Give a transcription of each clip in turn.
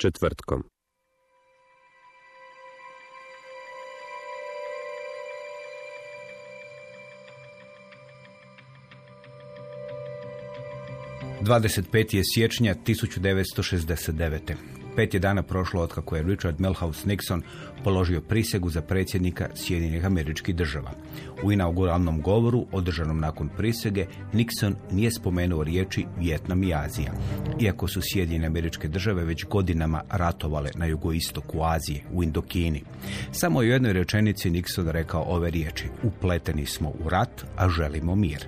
Četvrtkom. Dvadeset pet je siječnja 1969. Pet je dana prošlo od kako je Richard Milhouse Nixon položio prisegu za predsjednika Sjedinjenih američkih država. U inauguralnom govoru, održanom nakon prisege, Nixon nije spomenuo riječi Vjetnam i Azija. Iako su Sjedinjene američke države već godinama ratovale na jugoistoku Azije, u Indokini. Samo u jednoj rečenici Nixon rekao ove riječi. Upleteni smo u rat, a želimo mir.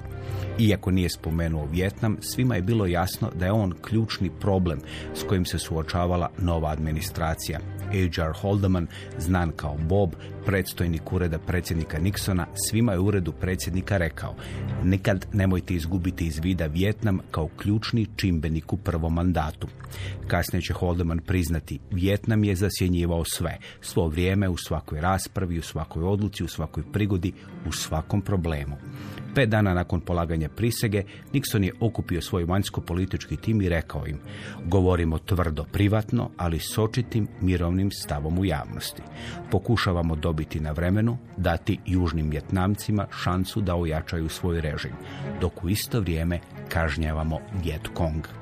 Iako nije spomenuo Vjetnam, svima je bilo jasno da je on ključni problem s kojim se suočavala nova administracija. H.R. Holdeman, znan kao Bob, predstojnik ureda predsjednika Nixona, svima je uredu predsjednika rekao nikad nemojte izgubiti iz vida Vjetnam kao ključni čimbenik u prvom mandatu. Kasnije će Holdeman priznati, Vjetnam je zasjenjivao sve, svo vrijeme u svakoj raspravi, u svakoj odluci, u svakoj prigodi, u svakom problemu. Pet dana nakon polaganja prisege, Nixon je okupio svoj vanjsko-politički tim i rekao im govorimo tvrdo privatno, ali s očitim mirovnim stavom u javnosti. Pokušavamo dobiti na vremenu, dati južnim Vjetnamcima šansu da ojačaju svoj režim, dok u isto vrijeme kažnjavamo Viet Cong.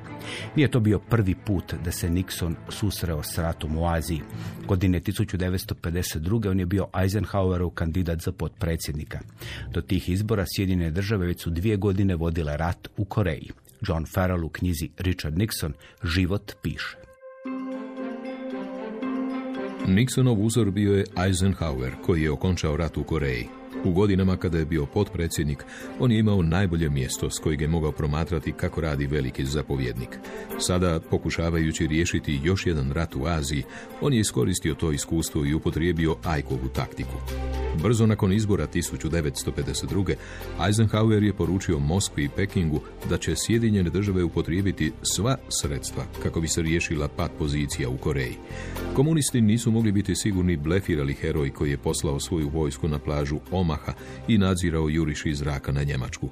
Nije to bio prvi put da se Nixon susreo s ratom u Aziji. Godine 1952. on je bio Eisenhowerov kandidat za potpredsjednika. Do tih izbora Sjedinjene države već su dvije godine vodile rat u Koreji. John Farrell u knjizi Richard Nixon život piše. Nixonov uzor bio je Eisenhower, koji je okončao rat u Koreji. U godinama kada je bio potpredsjednik, on je imao najbolje mjesto s kojeg je mogao promatrati kako radi veliki zapovjednik. Sada, pokušavajući riješiti još jedan rat u Aziji, on je iskoristio to iskustvo i upotrijebio Ajkovu taktiku. Brzo nakon izbora 1952. Eisenhower je poručio Moskvi i Pekingu da će Sjedinjene države upotrijebiti sva sredstva kako bi se riješila pat pozicija u Koreji. Komunisti nisu mogli biti sigurni blefirali heroj koji je poslao svoju vojsku na plažu Omaha i nadzirao juriš iz zraka na Njemačku.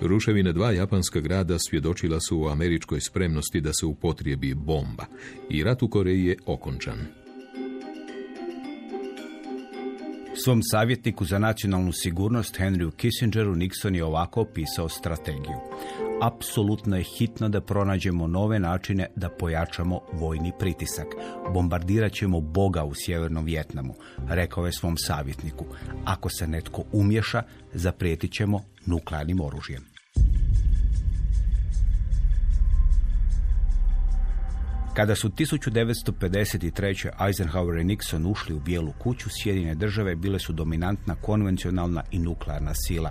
Ruševine dva japanska grada svjedočila su o američkoj spremnosti da se upotrijebi bomba i rat u Koreji je okončan. Svom savjetniku za nacionalnu sigurnost Henryu Kissingeru Nixon je ovako opisao strategiju. Apsolutno je hitno da pronađemo nove načine da pojačamo vojni pritisak. Bombardirat ćemo Boga u sjevernom Vjetnamu, rekao je svom savjetniku. Ako se netko umješa, zaprijetit ćemo nuklearnim oružjem. Kada su 1953. Eisenhower i Nixon ušli u Bijelu kuću, Sjedine države bile su dominantna konvencionalna i nuklearna sila.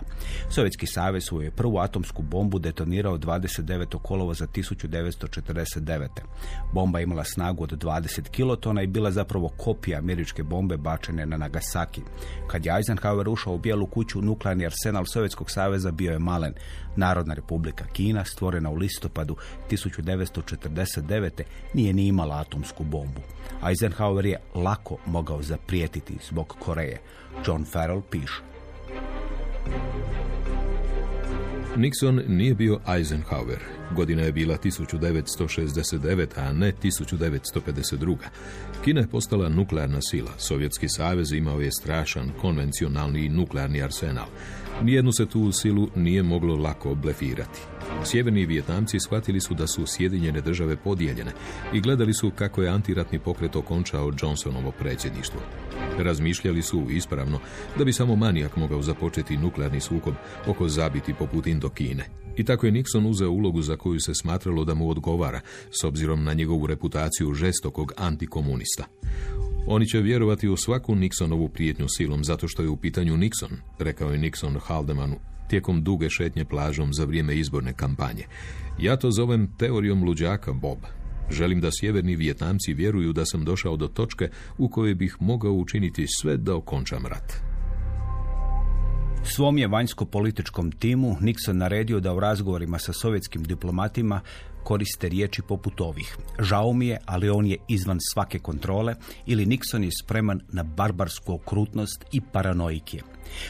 Sovjetski savez svoju je prvu atomsku bombu detonirao 29. kolova za 1949. Bomba imala snagu od 20 kilotona i bila zapravo kopija američke bombe bačene na Nagasaki. Kad je Eisenhower ušao u Bijelu kuću, nuklearni arsenal Sovjetskog saveza bio je malen. Narodna republika Kina, stvorena u listopadu 1949 nije ni imala atomsku bombu. Eisenhower je lako mogao zaprijetiti zbog Koreje. John Farrell piše. Nixon nije bio Eisenhower. Godina je bila 1969, a ne 1952. Kina je postala nuklearna sila. Sovjetski savez imao je strašan konvencionalni i nuklearni arsenal. Nijednu se tu silu nije moglo lako blefirati. Sjeverni Vijetnamci shvatili su da su Sjedinjene države podijeljene i gledali su kako je antiratni pokret okončao Johnsonovo predsjedništvo. Razmišljali su ispravno da bi samo manijak mogao započeti nuklearni sukob oko zabiti poput Indokine. I tako je Nixon uzeo ulogu za koju se smatralo da mu odgovara, s obzirom na njegovu reputaciju žestokog antikomunista. Oni će vjerovati u svaku Nixonovu prijetnju silom zato što je u pitanju Nixon, rekao je Nixon Haldemanu tijekom duge šetnje plažom za vrijeme izborne kampanje. Ja to zovem teorijom luđaka, Bob. Želim da sjeverni Vijetnamci vjeruju da sam došao do točke u kojoj bih mogao učiniti sve da okončam rat. Svom je vanjsko-političkom timu Nixon naredio da u razgovorima sa sovjetskim diplomatima koriste riječi poput ovih. Žao mi je, ali on je izvan svake kontrole ili Nixon je spreman na barbarsku okrutnost i paranoike.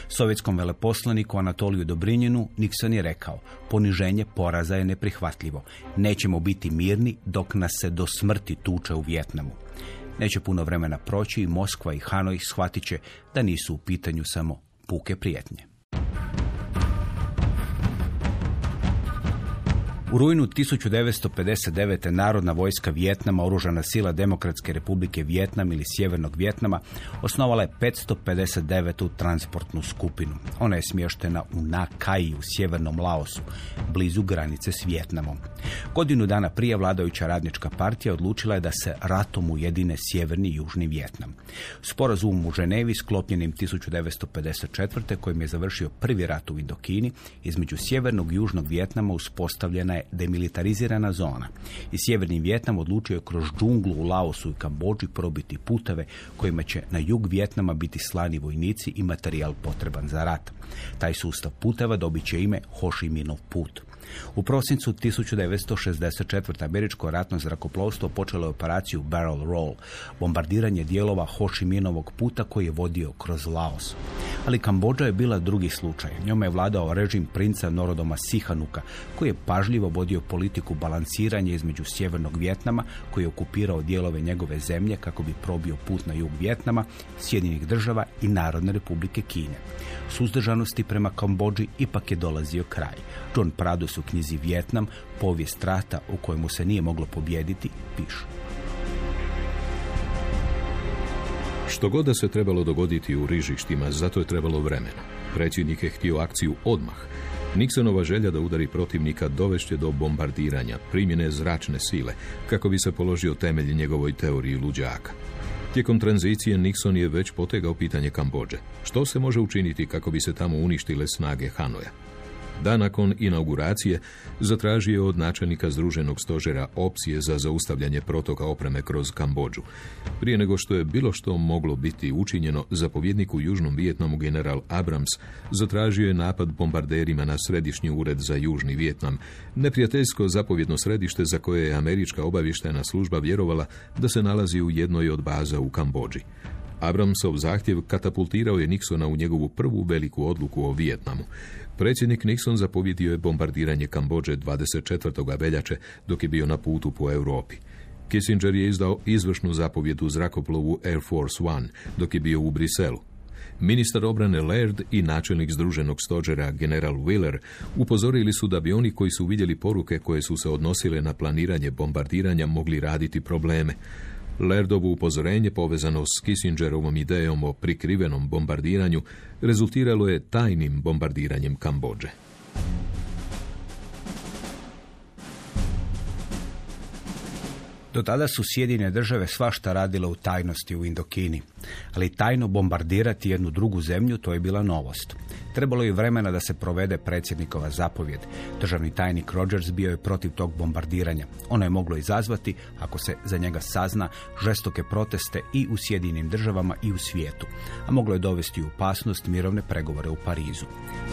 Sovjetskom veleposlaniku Anatoliju Dobrinjenu Nixon je rekao, poniženje poraza je neprihvatljivo. Nećemo biti mirni dok nas se do smrti tuče u Vjetnamu. Neće puno vremena proći i Moskva i Hanoj shvatit će da nisu u pitanju samo puke prijetnje. U rujnu 1959. Narodna vojska Vjetnama, oružana sila Demokratske republike Vjetnam ili Sjevernog Vjetnama, osnovala je 559. transportnu skupinu. Ona je smještena u Nakaji u sjevernom Laosu, blizu granice s Vjetnamom. Godinu dana prije vladajuća radnička partija odlučila je da se ratom ujedine sjeverni i južni Vjetnam. Sporazum u Ženevi sklopljenim 1954. kojim je završio prvi rat u Indokini između sjevernog i južnog Vjetnama uspostavljena je demilitarizirana zona i sjeverni Vjetnam odlučio je kroz džunglu u Laosu i Kambođi probiti puteve kojima će na jug Vjetnama biti slani vojnici i materijal potreban za rat. Taj sustav puteva dobit će ime Ho Chi Minhov put. U prosincu 1964. američko ratno zrakoplovstvo počelo je operaciju Barrel Roll, bombardiranje dijelova Ho Chi puta koji je vodio kroz Laos. Ali Kambođa je bila drugi slučaj. Njome je vladao režim princa Norodoma Sihanuka, koji je pažljivo vodio politiku balansiranja između sjevernog Vjetnama, koji je okupirao dijelove njegove zemlje kako bi probio put na jug Vjetnama, Sjedinjenih država i Narodne republike Kine. Suzdržanosti prema Kambođi ipak je dolazio kraj. John Pradus u knjizi Vjetnam, povijest rata u kojemu se nije moglo pobijediti, pišu. Što god da se trebalo dogoditi u rižištima, zato je trebalo vremena. Predsjednik je htio akciju odmah. Nixonova želja da udari protivnika dovešće do bombardiranja, primjene zračne sile, kako bi se položio temelj njegovoj teoriji luđaka. Tijekom tranzicije Nixon je već potegao pitanje Kambođe. Što se može učiniti kako bi se tamo uništile snage Hanoja? Da nakon inauguracije zatražio je od načelnika Združenog stožera opcije za zaustavljanje protoka opreme kroz Kambođu. Prije nego što je bilo što moglo biti učinjeno, zapovjednik u Južnom Vijetnamu general Abrams zatražio je napad bombarderima na središnji ured za Južni Vijetnam, neprijateljsko zapovjedno središte za koje je američka obavještajna služba vjerovala da se nalazi u jednoj od baza u Kambođi. Abramsov zahtjev katapultirao je Nixona u njegovu prvu veliku odluku o Vijetnamu. Predsjednik Nixon zapovjedio je bombardiranje Kambođe 24. veljače dok je bio na putu po Europi. Kissinger je izdao izvršnu zapovjed u zrakoplovu Air Force One dok je bio u Briselu. Ministar obrane Laird i načelnik Združenog stožera general Wheeler upozorili su da bi oni koji su vidjeli poruke koje su se odnosile na planiranje bombardiranja mogli raditi probleme. Lerdovo upozorenje povezano s Kissingerovom idejom o prikrivenom bombardiranju rezultiralo je tajnim bombardiranjem Kambođe. Do tada su Sjedine države svašta radile u tajnosti u Indokini, ali tajno bombardirati jednu drugu zemlju to je bila novost. Trebalo je vremena da se provede predsjednikova zapovjed. Državni tajnik Rogers bio je protiv tog bombardiranja. Ono je moglo izazvati, ako se za njega sazna, žestoke proteste i u Sjedinim državama i u svijetu, a moglo je dovesti u opasnost mirovne pregovore u Parizu.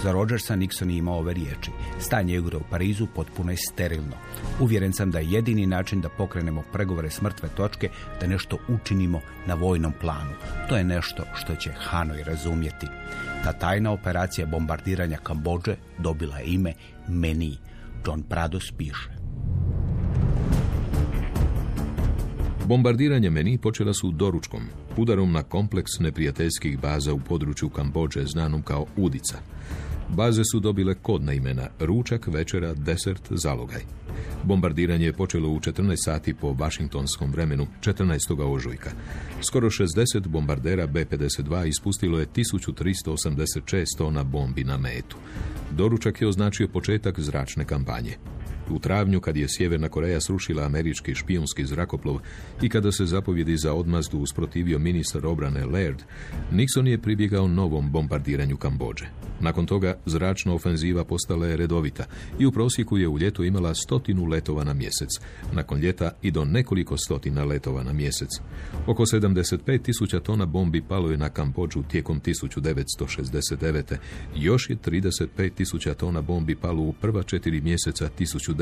Za Rogersa Nixon je imao ove riječi. Stanje igre u Parizu potpuno je sterilno. Uvjeren sam da je jedini način da pokrenemo pregovore s mrtve točke da nešto učinimo na vojnom planu. To je nešto što će Hanoj razumjeti. Ta tajna operacija bombardiranja Kambođe dobila je ime Meni. John Prados piše. Bombardiranje meni počela su doručkom, udarom na kompleks neprijateljskih baza u području Kambođe znanom kao Udica. Baze su dobile kodna imena ručak, večera, desert, zalogaj. Bombardiranje je počelo u 14 sati po Washingtonskom vremenu 14. ožujka. Skoro 60 bombardera B-52 ispustilo je 1386 tona bombi na metu. Doručak je označio početak zračne kampanje. U travnju, kad je Sjeverna Koreja srušila američki špijunski zrakoplov i kada se zapovjedi za odmazdu usprotivio ministar obrane Laird, Nixon je pribjegao novom bombardiranju Kambođe. Nakon toga zračna ofenziva postala je redovita i u prosjeku je u ljetu imala stotinu letova na mjesec. Nakon ljeta i do nekoliko stotina letova na mjesec. Oko 75 tisuća tona bombi palo je na Kambođu tijekom 1969. Još je 35 tisuća tona bombi palo u prva četiri mjeseca 1970.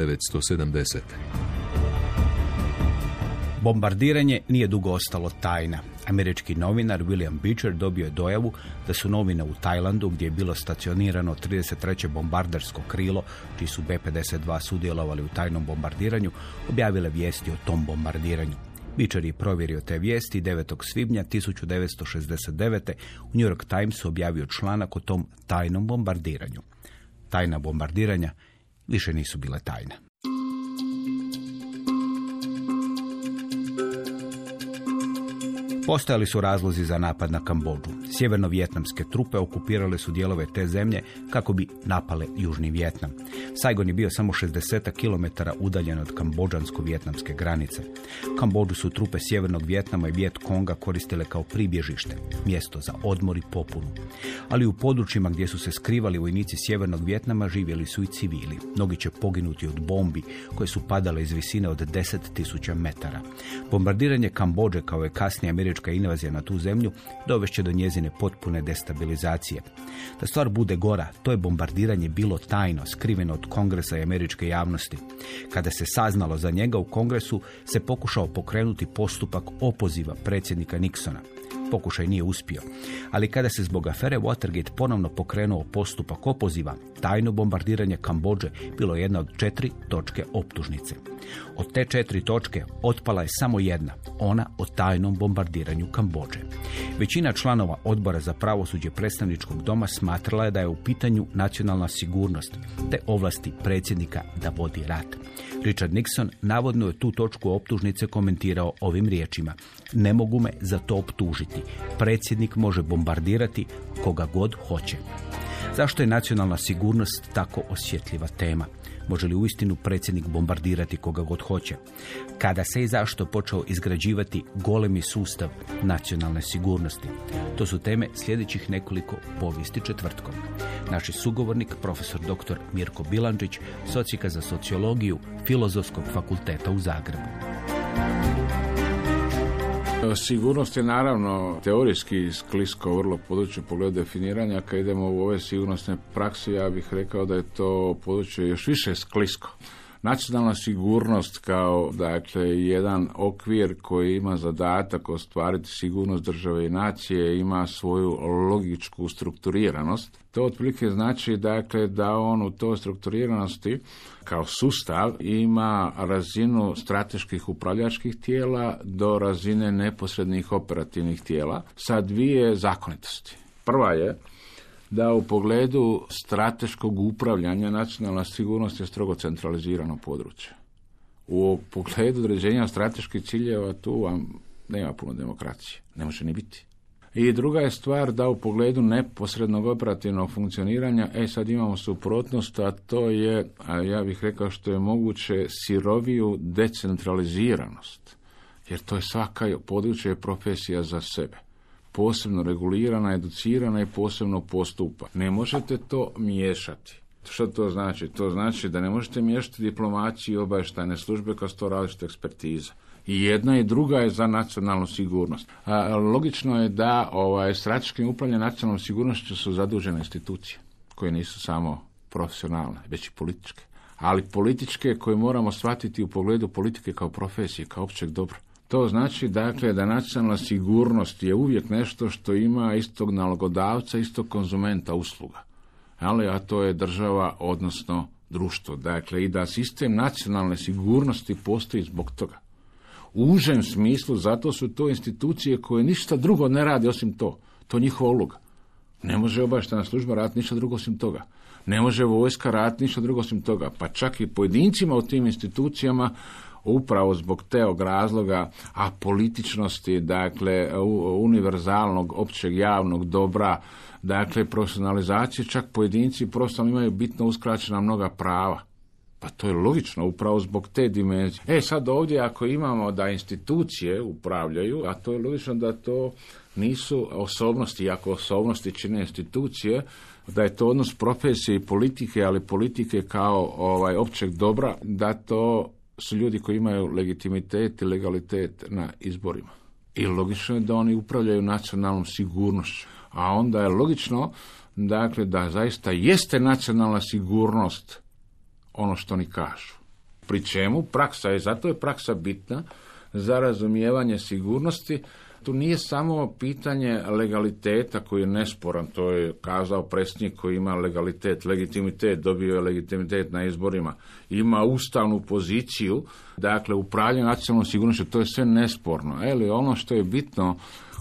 Bombardiranje nije dugo ostalo tajna. Američki novinar William Beecher dobio je dojavu da su novine u Tajlandu, gdje je bilo stacionirano 33. bombardersko krilo, čiji su B-52 sudjelovali u tajnom bombardiranju, objavile vijesti o tom bombardiranju. Beecher je provjerio te vijesti 9. svibnja 1969. u New York Timesu objavio članak o tom tajnom bombardiranju. Tajna bombardiranja više nisu bile tajne. Postojali su razlozi za napad na Kambodžu. Sjeverno-vjetnamske trupe okupirale su dijelove te zemlje kako bi napale Južni Vjetnam. Saigon je bio samo 60 km udaljen od kambođansko-vjetnamske granice. Kambodžu su trupe Sjevernog Vjetnama i Vjet Konga koristile kao pribježište, mjesto za odmor i popunu. Ali u područjima gdje su se skrivali vojnici Sjevernog Vjetnama živjeli su i civili. Mnogi će poginuti od bombi koje su padale iz visine od 10.000 metara. Bombardiranje Kambodže kao je kasnije američka invazija na tu zemlju dovešće do njezine potpune destabilizacije. Da stvar bude gora, to je bombardiranje bilo tajno, skriveno od kongresa i američke javnosti. Kada se saznalo za njega u kongresu, se pokušao pokrenuti postupak opoziva predsjednika Nixona. Pokušaj nije uspio, ali kada se zbog afere Watergate ponovno pokrenuo postupak opoziva, tajno bombardiranje Kambođe bilo je jedna od četiri točke optužnice. Od te četiri točke otpala je samo jedna, ona o tajnom bombardiranju Kambođe. Većina članova odbora za pravosuđe predstavničkog doma smatrala je da je u pitanju nacionalna sigurnost, te ovlasti predsjednika da vodi rat. Richard Nixon navodno je tu točku optužnice komentirao ovim riječima. Ne mogu me za to optužiti. Predsjednik može bombardirati koga god hoće. Zašto je nacionalna sigurnost tako osjetljiva tema? Može li uistinu predsjednik bombardirati koga god hoće? Kada se i zašto počeo izgrađivati golemi sustav nacionalne sigurnosti? To su teme sljedećih nekoliko povijesti četvrtkom. Naši sugovornik, profesor dr. Mirko Bilandžić, socijka za sociologiju Filozofskog fakulteta u Zagrebu. Sigurnost je naravno teorijski sklisko vrlo područje pogledu definiranja. Kad idemo u ove sigurnosne prakse, ja bih rekao da je to područje još više sklisko. Nacionalna sigurnost kao dakle jedan okvir koji ima zadatak ostvariti sigurnost države i nacije ima svoju logičku strukturiranost. To otprilike znači dakle da on u toj strukturiranosti kao sustav ima razinu strateških upravljačkih tijela do razine neposrednih operativnih tijela sa dvije zakonitosti. Prva je da u pogledu strateškog upravljanja nacionalna sigurnost je strogo centralizirano područje. U pogledu određenja strateških ciljeva tu vam nema puno demokracije. Ne može ni biti. I druga je stvar da u pogledu neposrednog operativnog funkcioniranja, e sad imamo suprotnost, a to je, a ja bih rekao što je moguće, siroviju decentraliziranost. Jer to je svaka područje profesija za sebe posebno regulirana, educirana i posebno postupa. Ne možete to miješati. Što to znači? To znači da ne možete miješati diplomaciju i obavještajne službe kao sto različite ekspertiza. I jedna i druga je za nacionalnu sigurnost. A, logično je da ovaj, strateškim upravljanje nacionalnom sigurnošću su zadužene institucije koje nisu samo profesionalne, već i političke. Ali političke koje moramo shvatiti u pogledu politike kao profesije, kao općeg dobra. To znači dakle da nacionalna sigurnost je uvijek nešto što ima istog nalogodavca, istog konzumenta usluga. Ali, a to je država, odnosno društvo. Dakle, i da sistem nacionalne sigurnosti postoji zbog toga. U užem smislu, zato su to institucije koje ništa drugo ne rade osim to. To je njihova uloga. Ne može obavještajna služba raditi ništa drugo osim toga. Ne može vojska raditi ništa drugo osim toga. Pa čak i pojedincima u tim institucijama upravo zbog teog razloga, a političnosti, dakle, univerzalnog, općeg javnog dobra, dakle, profesionalizacije, čak pojedinci prosto imaju bitno uskraćena mnoga prava. Pa to je logično, upravo zbog te dimenzije. E sad ovdje ako imamo da institucije upravljaju, a to je logično da to nisu osobnosti, ako osobnosti čine institucije, da je to odnos profesije i politike, ali politike kao ovaj općeg dobra, da to su ljudi koji imaju legitimitet i legalitet na izborima. I logično je da oni upravljaju nacionalnom sigurnošću. A onda je logično dakle, da zaista jeste nacionalna sigurnost ono što oni kažu. Pri čemu praksa je, zato je praksa bitna za razumijevanje sigurnosti. Tu nije samo pitanje legaliteta koji je nesporan, to je kazao predsjednik koji ima legalitet, legitimitet, dobio je legitimitet na izborima, ima ustavnu poziciju, dakle upravljanje nacionalnom sigurnošću, to je sve nesporno. Ali ono što je bitno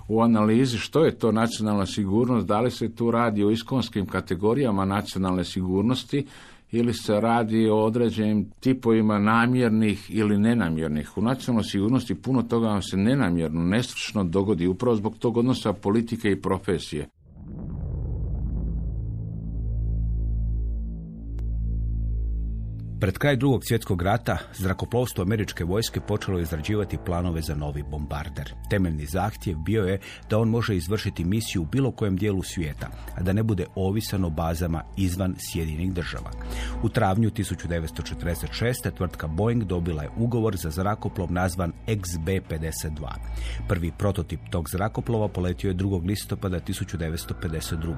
u analizi što je to nacionalna sigurnost, da li se tu radi o iskonskim kategorijama nacionalne sigurnosti ili se radi o određenim tipovima namjernih ili nenamjernih. U nacionalnoj sigurnosti puno toga vam se nenamjerno, nestručno dogodi upravo zbog tog odnosa politike i profesije. Pred kraj drugog svjetskog rata zrakoplovstvo američke vojske počelo izrađivati planove za novi bombarder. Temeljni zahtjev bio je da on može izvršiti misiju u bilo kojem dijelu svijeta, a da ne bude ovisan o bazama izvan Sjedinjenih država. U travnju 1946. tvrtka Boeing dobila je ugovor za zrakoplov nazvan XB-52. Prvi prototip tog zrakoplova poletio je 2. listopada 1952.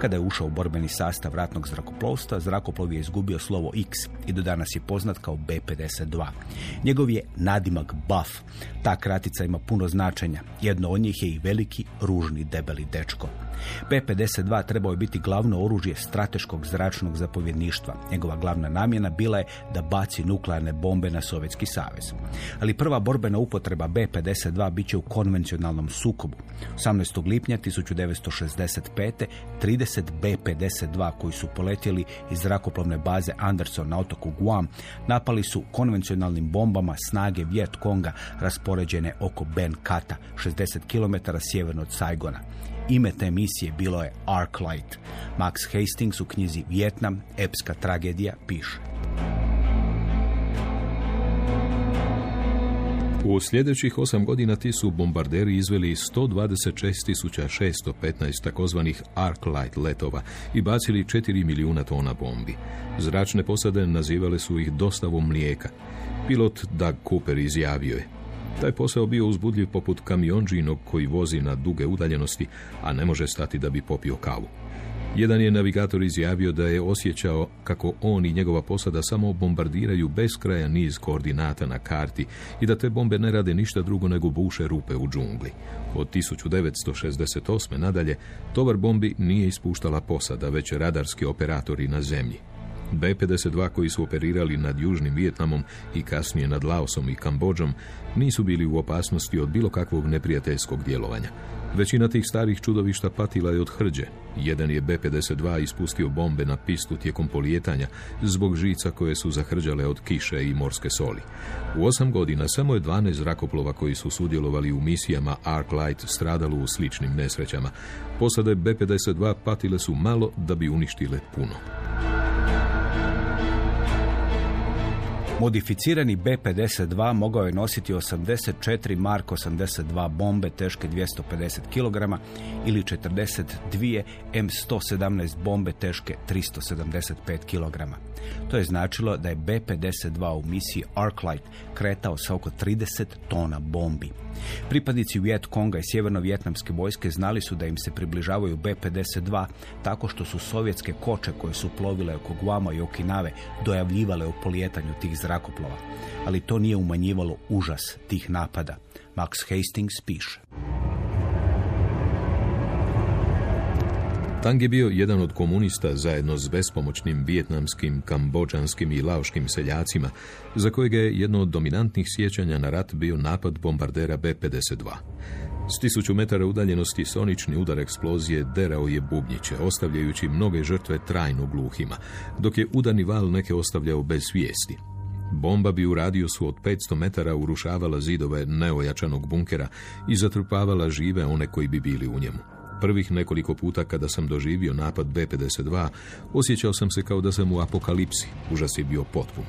Kada je ušao u borbeni sastav ratnog zrakoplovstva, zrakoplov je izgubio slovo X i do danas je poznat kao B-52. Njegov je nadimak Buff. Ta kratica ima puno značenja. Jedno od njih je i veliki, ružni, debeli dečko. B-52 trebao je biti glavno oružje strateškog zračnog zapovjedništva. Njegova glavna namjena bila je da baci nuklearne bombe na Sovjetski savez. Ali prva borbena upotreba B-52 bit će u konvencionalnom sukobu. 18. lipnja 1965. 30 B-52 koji su poletjeli iz zrakoplovne baze Anderson na otoku Guam napali su konvencionalnim bombama snage Viet Konga raspoređene oko Ben Kata, 60 km sjeverno od Saigona. Ime te emisije bilo je Arclight. Max Hastings u knjizi Vjetnam, epska tragedija, piše. U sljedećih osam godina ti su bombarderi izveli 126.615 takozvanih Arc Light letova i bacili 4 milijuna tona bombi. Zračne posade nazivale su ih dostavom mlijeka. Pilot Doug Cooper izjavio je taj posao bio uzbudljiv poput kamionđinog koji vozi na duge udaljenosti, a ne može stati da bi popio kavu. Jedan je navigator izjavio da je osjećao kako on i njegova posada samo bombardiraju beskrajan niz koordinata na karti i da te bombe ne rade ništa drugo nego buše rupe u džungli. Od 1968. nadalje, tovar bombi nije ispuštala posada, već radarski operatori na zemlji. B-52 koji su operirali nad Južnim Vijetnamom i kasnije nad Laosom i Kambodžom nisu bili u opasnosti od bilo kakvog neprijateljskog djelovanja. Većina tih starih čudovišta patila je od hrđe. Jedan je B-52 ispustio bombe na pistu tijekom polijetanja zbog žica koje su zahrđale od kiše i morske soli. U osam godina samo je 12 zrakoplova koji su sudjelovali u misijama Arc Light stradalo u sličnim nesrećama. Posade B-52 patile su malo da bi uništile puno. Modificirani B-52 mogao je nositi 84 Mark 82 bombe teške 250 kg ili 42 M117 bombe teške 375 kg. To je značilo da je B-52 u misiji Arclight kretao sa oko 30 tona bombi. Pripadnici Viet Konga i sjeverno-vjetnamske vojske znali su da im se približavaju B-52 tako što su sovjetske koče koje su plovile oko Guama i Okinave dojavljivale o polijetanju tih zrakoplova. Ali to nije umanjivalo užas tih napada. Max Hastings piše. Tang je bio jedan od komunista zajedno s bespomoćnim vijetnamskim, kambođanskim i laoškim seljacima, za kojega je jedno od dominantnih sjećanja na rat bio napad bombardera B-52. S tisuću metara udaljenosti sonični udar eksplozije derao je bubnjiće, ostavljajući mnoge žrtve trajno gluhima, dok je udarni val neke ostavljao bez svijesti. Bomba bi u radijusu od 500 metara urušavala zidove neojačanog bunkera i zatrpavala žive one koji bi bili u njemu. Prvih nekoliko puta kada sam doživio napad B-52, osjećao sam se kao da sam u apokalipsi, užas je bio potpun.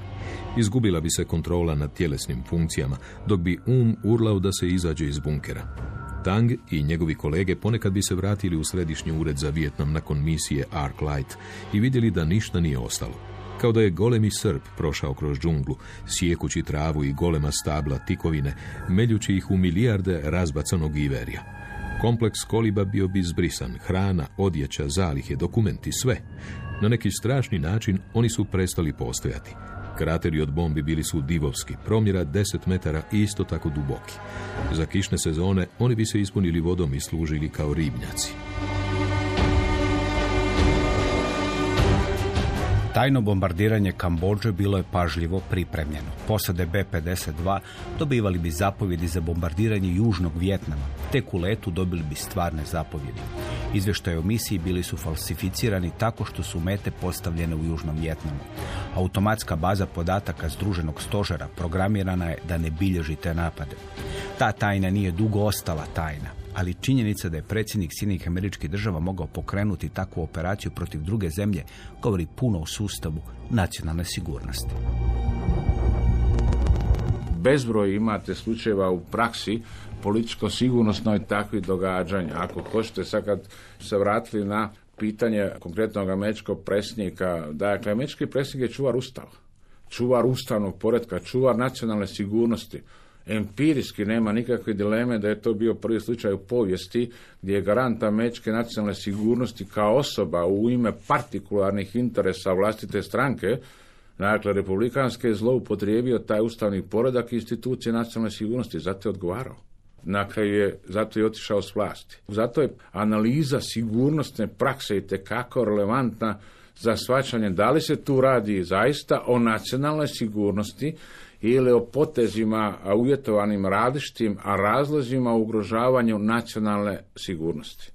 Izgubila bi se kontrola nad tjelesnim funkcijama, dok bi um urlao da se izađe iz bunkera. Tang i njegovi kolege ponekad bi se vratili u središnji ured za Vijetnam nakon misije Ark Light i vidjeli da ništa nije ostalo. Kao da je golemi srp prošao kroz džunglu, sjekući travu i golema stabla tikovine, meljući ih u milijarde razbacanog iverija. Kompleks koliba bio bi zbrisan, hrana, odjeća, zalihe, dokumenti, sve. Na neki strašni način oni su prestali postojati. Krateri od bombi bili su divovski, promjera 10 metara i isto tako duboki. Za kišne sezone oni bi se ispunili vodom i služili kao ribnjaci. Tajno bombardiranje Kambođe bilo je pažljivo pripremljeno. Posade B-52 dobivali bi zapovjedi za bombardiranje Južnog Vjetnama. Tek u letu dobili bi stvarne zapovjedi. Izvještaje o misiji bili su falsificirani tako što su mete postavljene u Južnom Vjetnamu. Automatska baza podataka Združenog stožera programirana je da ne bilježi te napade. Ta tajna nije dugo ostala tajna ali činjenica da je predsjednik Sjedinjenih američkih država mogao pokrenuti takvu operaciju protiv druge zemlje govori puno o sustavu nacionalne sigurnosti. Bezbroj imate slučajeva u praksi političko-sigurnosnoj takvih događanja. Ako hoćete sad kad se vratili na pitanje konkretnog američkog predsjednika, dakle, američki predsjednik je čuvar ustava, čuvar ustavnog poredka, čuvar nacionalne sigurnosti empirijski nema nikakve dileme da je to bio prvi slučaj u povijesti gdje je garant američke nacionalne sigurnosti kao osoba u ime partikularnih interesa vlastite stranke, dakle republikanske, zloupotrijebio taj ustavni poredak institucije nacionalne sigurnosti, zato je odgovarao. Na kraju je, zato je otišao s vlasti. Zato je analiza sigurnosne prakse i tekako relevantna za svačanje da li se tu radi zaista o nacionalnoj sigurnosti ili o potezima uvjetovanim različitim razlozima u ugrožavanju nacionalne sigurnosti.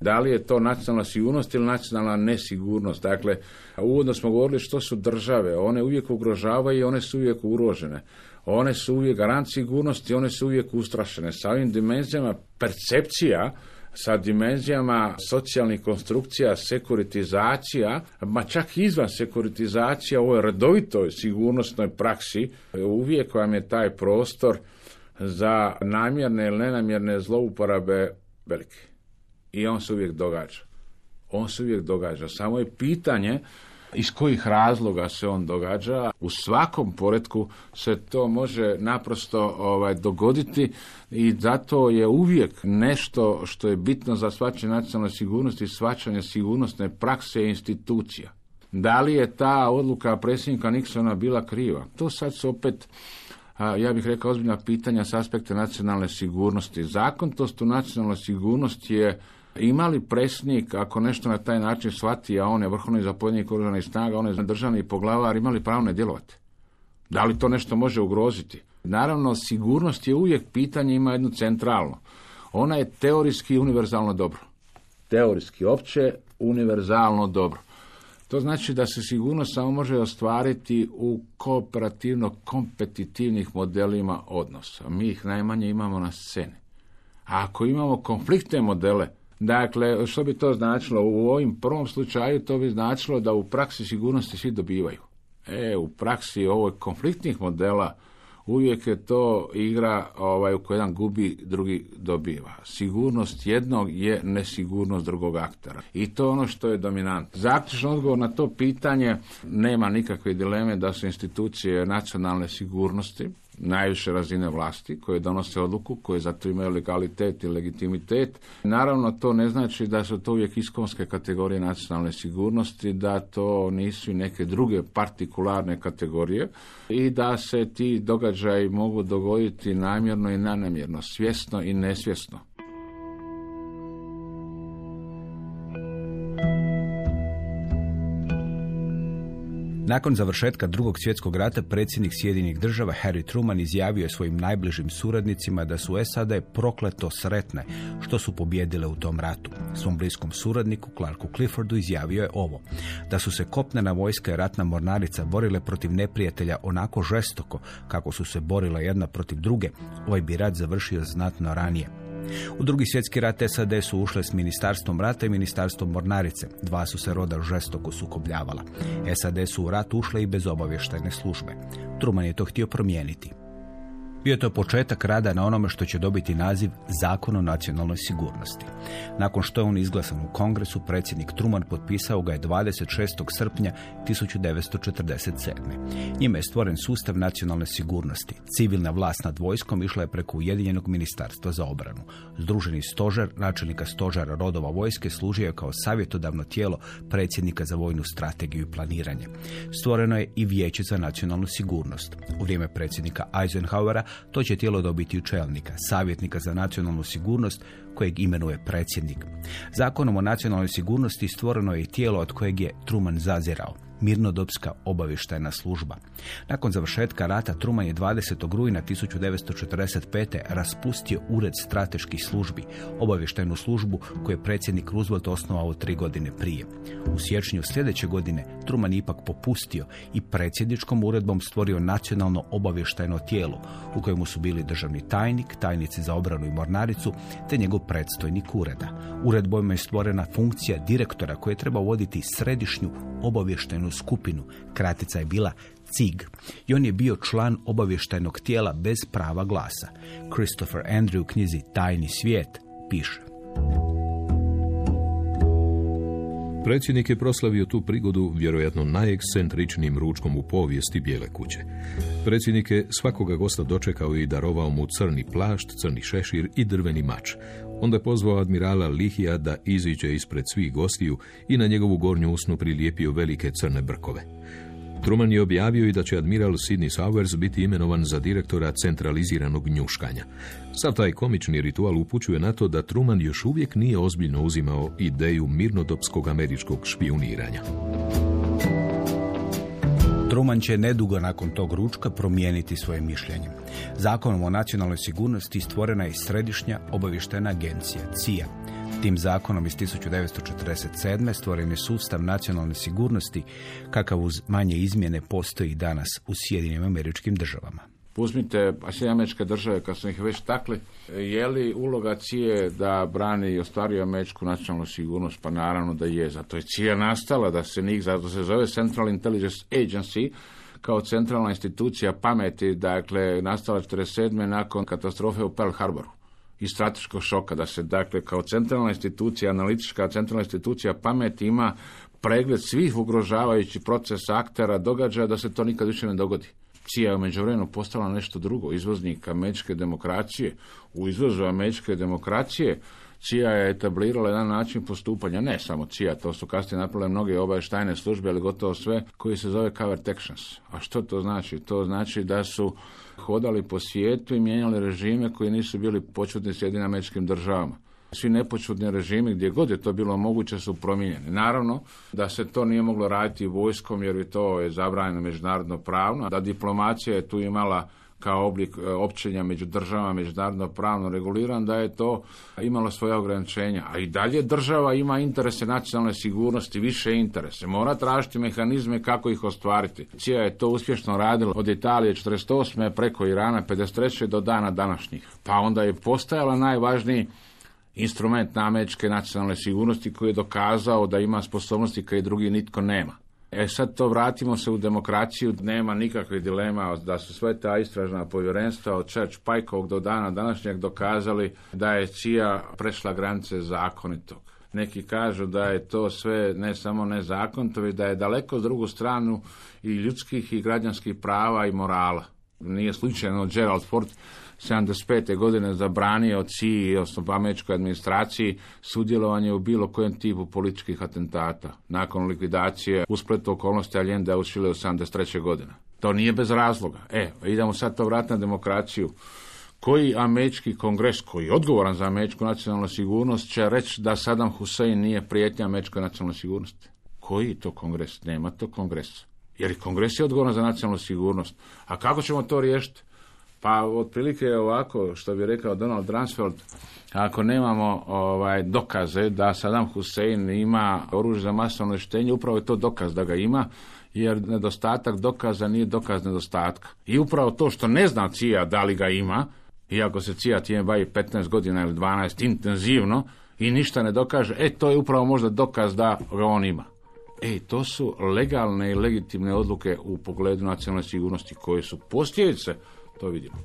Da li je to nacionalna sigurnost ili nacionalna nesigurnost? Dakle, uvodno smo govorili što su države. One uvijek ugrožavaju i one su uvijek ugrožene. One su uvijek garant sigurnosti, one su uvijek ustrašene. Sa ovim dimenzijama percepcija sa dimenzijama socijalnih konstrukcija, sekuritizacija, ma čak izvan sekuritizacija u ovoj redovitoj sigurnosnoj praksi, uvijek vam je taj prostor za namjerne ili nenamjerne zlouporabe veliki. I on se uvijek događa. On se uvijek događa. Samo je pitanje iz kojih razloga se on događa. U svakom poretku se to može naprosto ovaj, dogoditi i zato je uvijek nešto što je bitno za svačanje nacionalne sigurnosti i svačanje sigurnosne prakse i institucija. Da li je ta odluka predsjednika Nixona bila kriva? To sad se opet ja bih rekao ozbiljna pitanja s aspekta nacionalne sigurnosti. Zakontost u nacionalnoj sigurnosti je ima li predsjednik, ako nešto na taj način shvati, a on je vrhovni zapovjednik oružanih snaga, on je državni poglavar, ima li pravo ne djelovati? Da li to nešto može ugroziti? Naravno, sigurnost je uvijek pitanje, ima jednu centralno. Ona je teorijski univerzalno dobro. Teorijski opće univerzalno dobro. To znači da se sigurnost samo može ostvariti u kooperativno kompetitivnih modelima odnosa. Mi ih najmanje imamo na sceni. A ako imamo konfliktne modele, Dakle, što bi to značilo? U ovim prvom slučaju to bi značilo da u praksi sigurnosti svi dobivaju. E, u praksi ovoj konfliktnih modela uvijek je to igra ovaj, u kojoj jedan gubi, drugi dobiva. Sigurnost jednog je nesigurnost drugog aktera. I to je ono što je dominantno. Zaključan odgovor na to pitanje nema nikakve dileme da su institucije nacionalne sigurnosti, najviše razine vlasti koje donose odluku, koje zato imaju legalitet i legitimitet. Naravno, to ne znači da su to uvijek iskonske kategorije nacionalne sigurnosti, da to nisu neke druge partikularne kategorije i da se ti događaji mogu dogoditi namjerno i nenamjerno, svjesno i nesvjesno. Nakon završetka drugog svjetskog rata predsjednik Sjedinjenih država Harry Truman izjavio je svojim najbližim suradnicima da su SAD prokleto sretne što su pobjedile u tom ratu. Svom bliskom suradniku Clarku Cliffordu izjavio je ovo, da su se kopnena vojska i ratna mornarica borile protiv neprijatelja onako žestoko kako su se borile jedna protiv druge, ovaj bi rat završio znatno ranije. U drugi svjetski rat SAD su ušle s ministarstvom rata i ministarstvom mornarice. Dva su se roda žestoko sukobljavala. SAD su u rat ušle i bez obavještajne službe. Truman je to htio promijeniti. Bio je to početak rada na onome što će dobiti naziv Zakon o nacionalnoj sigurnosti. Nakon što je on izglasan u kongresu, predsjednik Truman potpisao ga je 26. srpnja 1947. Njime je stvoren sustav nacionalne sigurnosti. Civilna vlast nad vojskom išla je preko Ujedinjenog ministarstva za obranu. Združeni stožer, načelnika stožara rodova vojske, služio je kao savjetodavno tijelo predsjednika za vojnu strategiju i planiranje. Stvoreno je i vijeće za nacionalnu sigurnost. U vrijeme predsjednika Eisenhowera to će tijelo dobiti u čelnika, savjetnika za nacionalnu sigurnost kojeg imenuje predsjednik. Zakonom o nacionalnoj sigurnosti stvoreno je tijelo od kojeg je Truman zazirao mirnodopska obavještajna služba. Nakon završetka rata Truman je 20. rujna 1945. raspustio ured strateških službi, obavještajnu službu koju je predsjednik Roosevelt osnovao tri godine prije. U siječnju sljedeće godine Truman je ipak popustio i predsjedničkom uredbom stvorio nacionalno obavještajno tijelo u kojemu su bili državni tajnik, tajnici za obranu i mornaricu te njegov predstojnik ureda. Uredbom je stvorena funkcija direktora koje treba voditi središnju obavještajnu skupinu. Kratica je bila CIG i on je bio član obavještajnog tijela bez prava glasa. Christopher Andrew u knjizi Tajni svijet piše. Predsjednik je proslavio tu prigodu vjerojatno najekscentričnijim ručkom u povijesti Bijele kuće. Predsjednik je svakoga gosta dočekao i darovao mu crni plašt, crni šešir i drveni mač. Onda je pozvao admirala Lihija da iziđe ispred svih gostiju i na njegovu gornju usnu prilijepio velike crne brkove. Truman je objavio i da će admiral Sidney Sowers biti imenovan za direktora centraliziranog njuškanja. Sav taj komični ritual upućuje na to da Truman još uvijek nije ozbiljno uzimao ideju mirnodopskog američkog špioniranja. Truman će nedugo nakon tog ručka promijeniti svoje mišljenje. Zakonom o nacionalnoj sigurnosti stvorena je središnja obavještajna agencija, CIA. Tim zakonom iz 1947. stvoren je sustav nacionalne sigurnosti kakav uz manje izmjene postoji danas u Sjedinim američkim državama. Uzmite američke države, kad smo ih već takli, je li uloga cije da brani i ostvari američku nacionalnu sigurnost? Pa naravno da je. Zato je cija nastala, da se njih, zato se zove Central Intelligence Agency, kao centralna institucija pameti, dakle, nastala 1947. nakon katastrofe u Pearl Harboru i strateškog šoka, da se, dakle, kao centralna institucija, analitička centralna institucija pameti ima pregled svih ugrožavajućih procesa aktera, događaja, da se to nikad više ne dogodi. CIA je međuvremenu postala nešto drugo, izvoznik američke demokracije. U izvozu američke demokracije CIA je etablirala jedan način postupanja, ne samo CIA, to su kasnije napravile mnoge obavještajne službe, ali gotovo sve, koji se zove covert actions. A što to znači? To znači da su hodali po svijetu i mijenjali režime koji nisu bili počutni s jedinim američkim državama svi nepočudni režimi gdje god je to bilo moguće su promijenjeni. Naravno da se to nije moglo raditi vojskom jer bi to je zabranjeno međunarodno pravno, da diplomacija je tu imala kao oblik e, općenja među državama međunarodno pravno reguliran, da je to imalo svoje ograničenja. A i dalje država ima interese nacionalne sigurnosti, više interese. Mora tražiti mehanizme kako ih ostvariti. Cija je to uspješno radila od Italije 48. preko Irana 53. do dana današnjih. Pa onda je postajala najvažniji instrument na američke nacionalne sigurnosti koji je dokazao da ima sposobnosti koje drugi nitko nema. E sad to vratimo se u demokraciju, nema nikakve dilema da su sve ta istražna povjerenstva od Church Pajkovog do dana današnjeg dokazali da je CIA prešla granice zakonitog. Neki kažu da je to sve ne samo nezakonito, već da je daleko s drugu stranu i ljudskih i građanskih prava i morala. Nije slučajno Gerald Ford 75. godine zabranio CIA, odnosno američkoj administraciji, sudjelovanje u bilo kojem tipu političkih atentata. Nakon likvidacije uspletu okolnosti Allende u Čile 73. godine. To nije bez razloga. E, idemo sad to vratiti na demokraciju. Koji američki kongres, koji je odgovoran za američku nacionalnu sigurnost, će reći da Saddam Hussein nije prijetnja američkoj nacionalnoj sigurnosti? Koji to kongres? Nema to kongres. Jer kongres je odgovoran za nacionalnu sigurnost. A kako ćemo to riješiti? Pa otprilike je ovako, što bi rekao Donald Rumsfeld, ako nemamo ovaj dokaze da Saddam Hussein ima oružje za masovno štenje, upravo je to dokaz da ga ima, jer nedostatak dokaza nije dokaz nedostatka. I upravo to što ne zna CIA da li ga ima, iako se CIA time bavi 15 godina ili 12 intenzivno i ništa ne dokaže, e to je upravo možda dokaz da ga on ima. E, to su legalne i legitimne odluke u pogledu nacionalne sigurnosti koje su posljedice, to vidimo.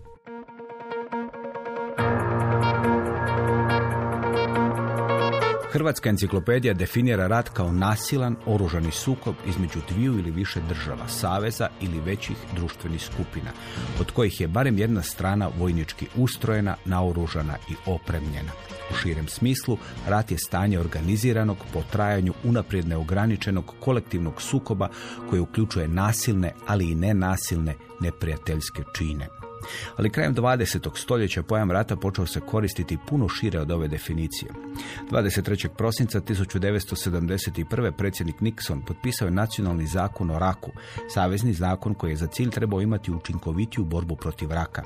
Hrvatska enciklopedija definira rat kao nasilan oružani sukob između dviju ili više država, saveza ili većih društvenih skupina, od kojih je barem jedna strana vojnički ustrojena, naoružana i opremljena. U širem smislu, rat je stanje organiziranog po trajanju unaprijed neograničenog kolektivnog sukoba koji uključuje nasilne, ali i nenasilne neprijateljske čine. Ali krajem 20. stoljeća pojam rata počeo se koristiti puno šire od ove definicije. 23. prosinca 1971. predsjednik Nixon potpisao je nacionalni zakon o raku, savezni zakon koji je za cilj trebao imati učinkovitiju borbu protiv raka.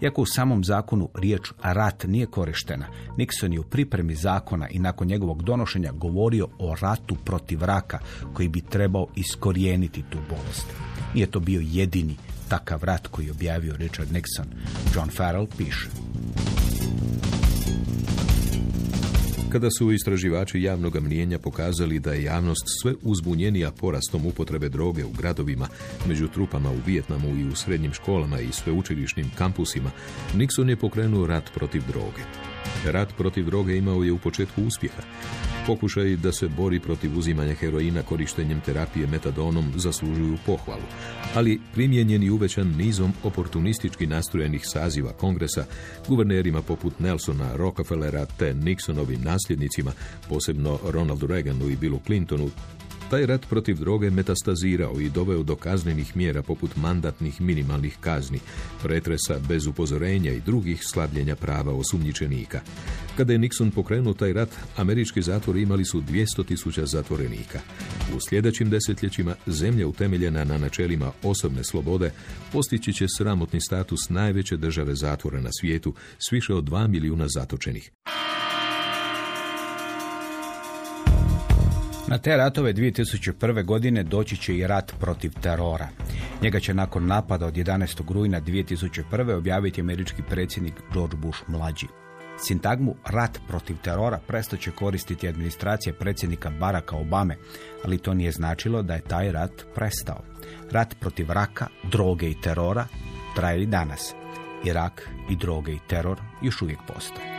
Iako u samom zakonu riječ rat nije korištena, Nixon je u pripremi zakona i nakon njegovog donošenja govorio o ratu protiv raka koji bi trebao iskorijeniti tu bolest. Nije to bio jedini takav rat koji je objavio Richard Nixon. John Farrell piše. Kada su istraživači javnog mnijenja pokazali da je javnost sve uzbunjenija porastom upotrebe droge u gradovima, među trupama u Vijetnamu i u srednjim školama i sveučilišnim kampusima, Nixon je pokrenuo rat protiv droge. Rat protiv droge imao je u početku uspjeha. Pokušaj da se bori protiv uzimanja heroina korištenjem terapije metadonom zaslužuju pohvalu, ali primjenjen i uvećan nizom oportunistički nastrojenih saziva kongresa, guvernerima poput Nelsona, Rockefellera te Nixonovim nasljednicima, posebno Ronaldu Reaganu i Billu Clintonu, taj rat protiv droge metastazirao i doveo do kaznenih mjera poput mandatnih minimalnih kazni, pretresa bez upozorenja i drugih slabljenja prava osumnjičenika. Kada je Nixon pokrenuo taj rat, američki zatvori imali su 200 tisuća zatvorenika. U sljedećim desetljećima zemlja utemeljena na načelima osobne slobode postići će sramotni status najveće države zatvora na svijetu s više od 2 milijuna zatočenih. Na te ratove 2001. godine doći će i rat protiv terora. Njega će nakon napada od 11. rujna 2001. objaviti američki predsjednik George Bush mlađi. Sintagmu rat protiv terora prestat će koristiti administracija predsjednika Baracka Obame, ali to nije značilo da je taj rat prestao. Rat protiv raka, droge i terora traje i danas. I rak, i droge i teror još uvijek postoje.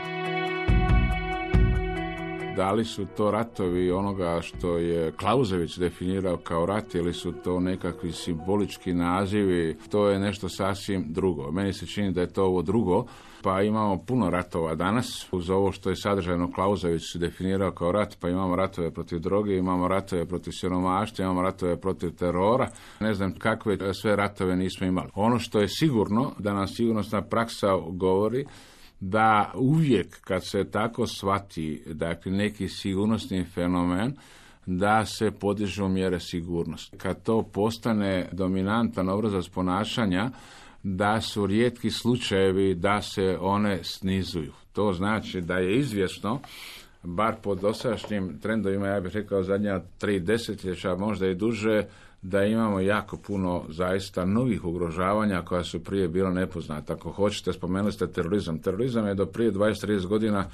Da li su to ratovi onoga što je Klauzević definirao kao rat ili su to nekakvi simbolički nazivi, to je nešto sasvim drugo. Meni se čini da je to ovo drugo, pa imamo puno ratova danas. Uz ovo što je sadržajno Klauzević definirao kao rat, pa imamo ratove protiv droge, imamo ratove protiv siromaštva, imamo ratove protiv terora. Ne znam kakve sve ratove nismo imali. Ono što je sigurno, da nam sigurnosna praksa govori, da uvijek kad se tako shvati dakle, neki sigurnosni fenomen, da se podižu mjere sigurnosti. Kad to postane dominantan obrazac ponašanja, da su rijetki slučajevi da se one snizuju. To znači da je izvjesno, bar po dosadašnjim trendovima, ja bih rekao zadnja tri desetljeća, možda i duže, da imamo jako puno zaista novih ugrožavanja koja su prije bila nepoznata. Ako hoćete, spomenuli ste terorizam. Terorizam je do prije 20-30 godina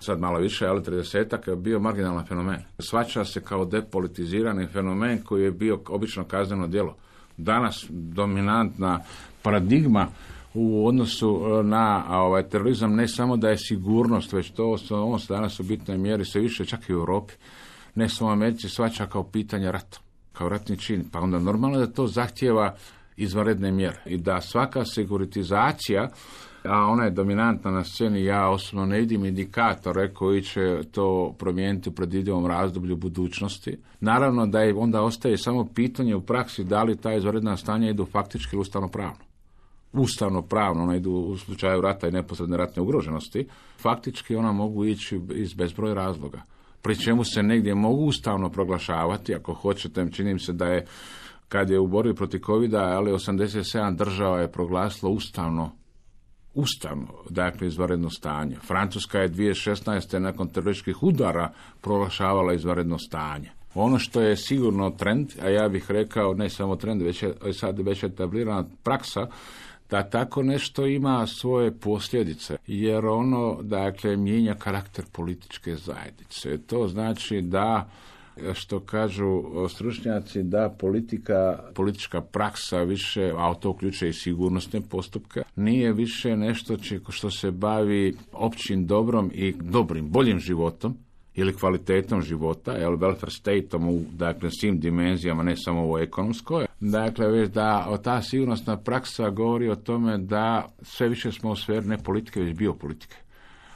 sad malo više, ali 30 bio marginalan fenomen. Svača se kao depolitizirani fenomen koji je bio obično kazneno djelo. Danas dominantna paradigma u odnosu e, na ovaj, terorizam ne samo da je sigurnost, već to on danas u bitnoj mjeri sve više čak i u Europi, ne samo u Americi, svača kao pitanje rata kao ratni čin, pa onda normalno da to zahtjeva izvanredne mjere i da svaka sekuritizacija a ona je dominantna na sceni, ja osobno ne vidim indikatore koji će to promijeniti u predvidivom razdoblju budućnosti. Naravno da je onda ostaje samo pitanje u praksi da li ta izvanredna stanja idu faktički ustavno pravno. Ustavno pravno, ona idu u slučaju rata i neposredne ratne ugroženosti, faktički ona mogu ići iz bezbroj razloga pri čemu se negdje mogu ustavno proglašavati, ako hoćete, čini se da je kad je u borbi protiv covid ali 87 država je proglasilo ustavno ustavno, dakle izvanredno stanje. Francuska je 2016. nakon terorističkih udara proglašavala izvanredno stanje. Ono što je sigurno trend, a ja bih rekao ne samo trend, već je sad već etablirana praksa, da tako nešto ima svoje posljedice, jer ono, dakle, mijenja karakter političke zajednice. To znači da što kažu stručnjaci da politika, politička praksa više, a to uključuje i sigurnosne postupke, nije više nešto što se bavi općim dobrom i dobrim, boljim životom, ili kvalitetom života, jel, welfare stateom u dakle, svim dimenzijama, ne samo u ekonomskoj. Dakle, već da ta sigurnosna praksa govori o tome da sve više smo u sferi ne politike, već biopolitike.